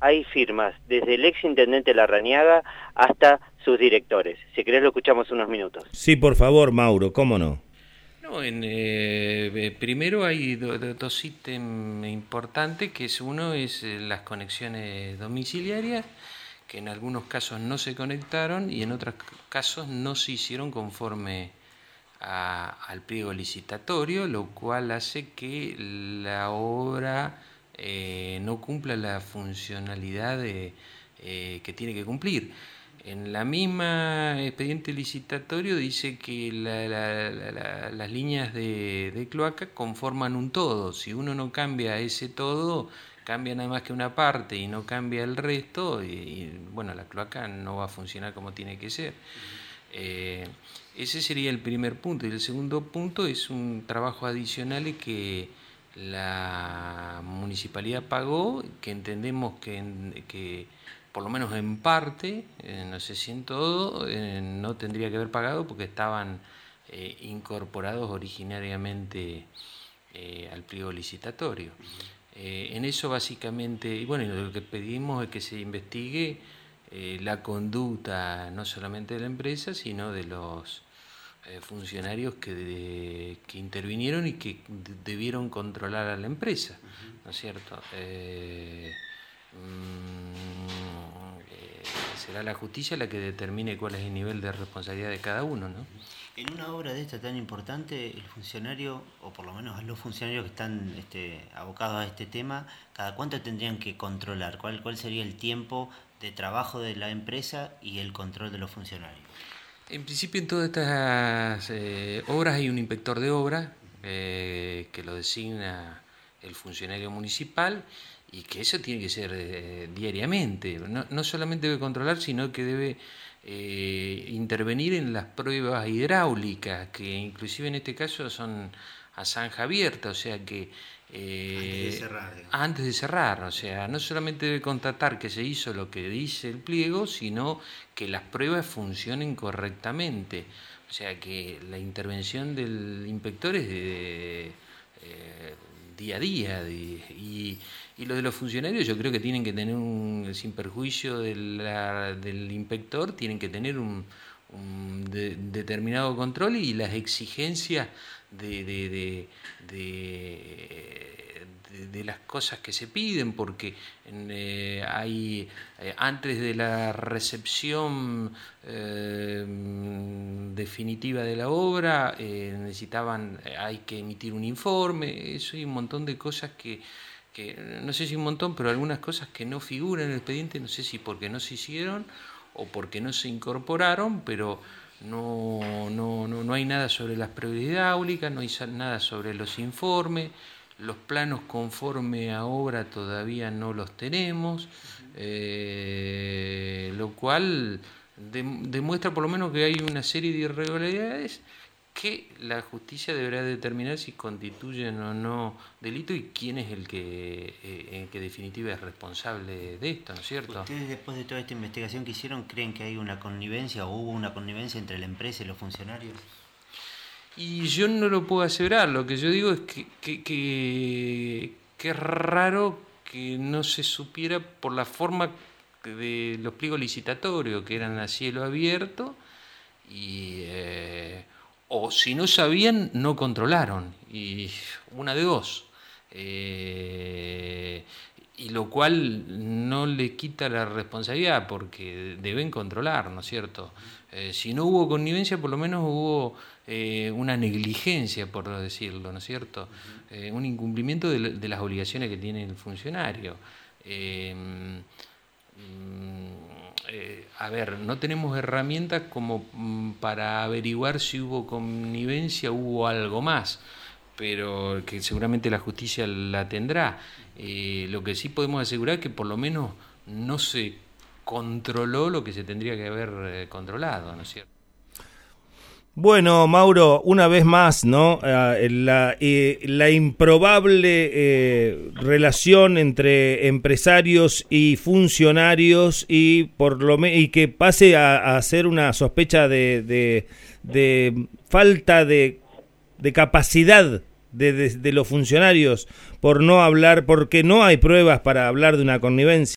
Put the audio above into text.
hay firmas desde el ex intendente Larrañaga hasta sus directores. Si querés lo escuchamos unos minutos. Sí, por favor, Mauro, ¿cómo no? No, en, eh, eh, primero hay dos ítems importantes, que es uno es eh, las conexiones domiciliarias, que en algunos casos no se conectaron y en otros casos no se hicieron conforme al pliego licitatorio, lo cual hace que la obra eh, no cumpla la funcionalidad eh, que tiene que cumplir. En la misma expediente licitatorio dice que las líneas de, cloaca conforman un todo. Si uno no cambia ese todo, cambia nada más que una parte y no cambia el resto, y, bueno, la cloaca no va a funcionar como tiene que ser. Eh, ese sería el primer punto. Y el segundo punto es un trabajo adicional que la municipalidad pagó, que entendemos que, que por lo menos en parte, eh, no sé si en todo, eh, no tendría que haber pagado porque estaban eh, incorporados originariamente al pliego licitatorio. en eso básicamente, y bueno, lo que pedimos es que se investigue la conducta no solamente de la empresa, sino de los eh, funcionarios que, que, intervinieron y que debieron controlar a la empresa, ¿no es cierto? Eh, mm, eh, será la justicia la que determine cuál es el nivel de responsabilidad de cada uno, ¿no? En una obra de esta tan importante, el funcionario, o por lo menos los funcionarios que están este, abocados a este tema, ¿cada cuánto tendrían que controlar? ¿Cuál, ¿Cuál sería el tiempo de trabajo de la empresa y el control de los funcionarios? En principio en todas estas eh, obras hay un inspector de obra eh, que lo designa el funcionario municipal y que eso tiene que ser eh, diariamente. No, solamente debe controlar, sino que debe intervenir en las pruebas hidráulicas, que inclusive en este caso son a zanja abierta, o sea que antes, de cerrar, antes de cerrar, o sea, no solamente debe constatar que se hizo lo que dice el pliego, sino que las pruebas funcionen correctamente. O sea, que la intervención del inspector es de, eh, día a día. y, y, lo de los funcionarios yo creo que tienen que tener un, sin perjuicio del inspector, tienen que tener un, determinado control y las exigencias de, de, de, las cosas que se piden, porque eh, hay eh, antes de la recepción eh, definitiva de la obra necesitaban, hay que emitir un informe, eso hay un montón de cosas que, que, no sé si un montón, pero algunas cosas que no figuran en el expediente, no sé si porque no se hicieron o porque no se incorporaron, pero no, no, no, no hay nada sobre las pruebas hidráulicas, no hay nada sobre los informes, los planos conforme a obra todavía no los tenemos, eh, lo cual demuestra por lo menos que hay una serie de irregularidades que la justicia deberá determinar si constituyen o no delito y quién es el que, eh, que definitiva es responsable de esto, ¿no es cierto? ¿Ustedes después de toda esta investigación que hicieron creen que hay una connivencia o hubo una connivencia entre la empresa y los funcionarios? Y yo no lo puedo asegurar, lo que yo digo es que, que, que, es raro que no se supiera por la forma de los pliegos licitatorios, que eran a cielo abierto, y... Eh, o si no sabían, no controlaron. Y una de dos. Eh, y lo cual no le quita la responsabilidad porque deben controlar, ¿no es cierto? Eh, si no hubo connivencia, por lo menos hubo eh, una negligencia, por decirlo, ¿no es cierto? un incumplimiento de, las obligaciones que tiene el funcionario. Mm, eh, a ver, no tenemos herramientas como mm, para averiguar si hubo connivencia, hubo algo más, pero que seguramente la justicia la tendrá. Eh, lo que sí podemos asegurar es que por lo menos no se controló lo que se tendría que haber eh, controlado, ¿no es cierto? Bueno, Mauro, una vez más, ¿no? Ah, la, la, improbable eh, relación entre empresarios y funcionarios y por lo y que pase a, ser una sospecha de, de, falta de, de capacidad de, de, los funcionarios por no hablar, porque no hay pruebas para hablar de una connivencia.